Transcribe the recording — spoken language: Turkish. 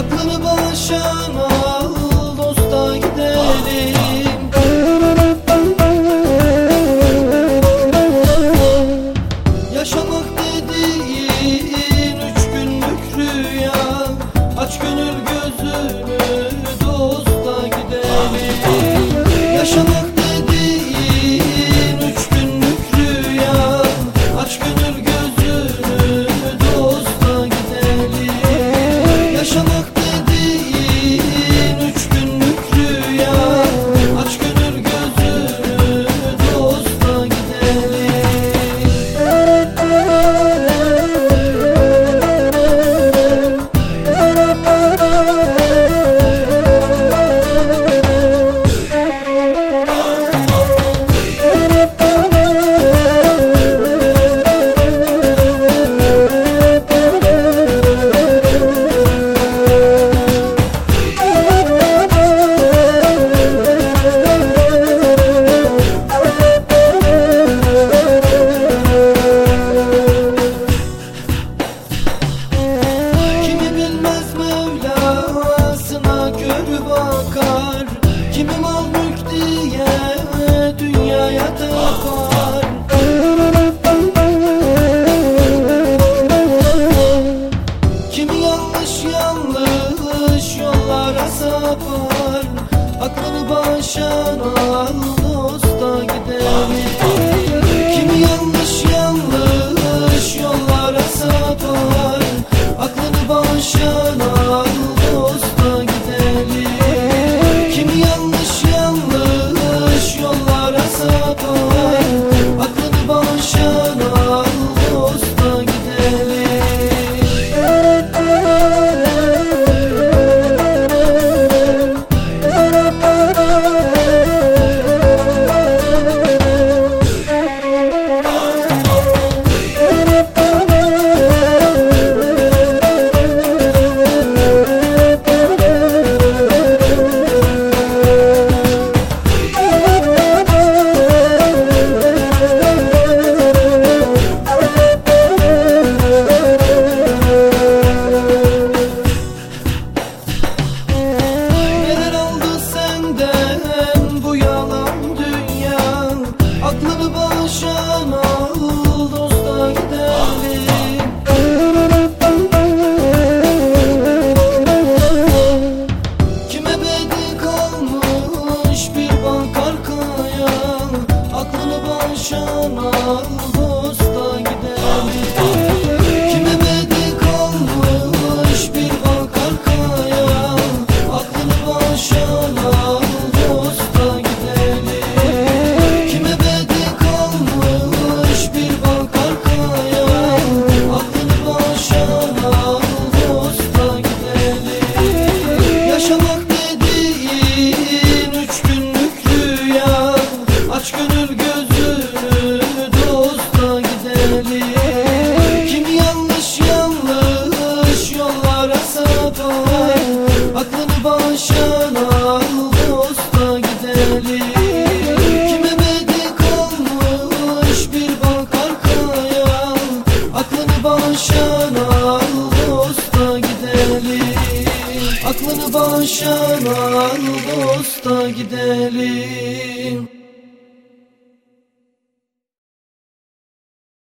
Aklı başına al dosta gidelim. sapar Aklını başına al dosta gidelim. başın oldu Aklını başına al dosta gidelim. Kime medik kalmış bir bak arkaya Aklını başına al dosta gidelim. Aklını başına al dosta gidelim.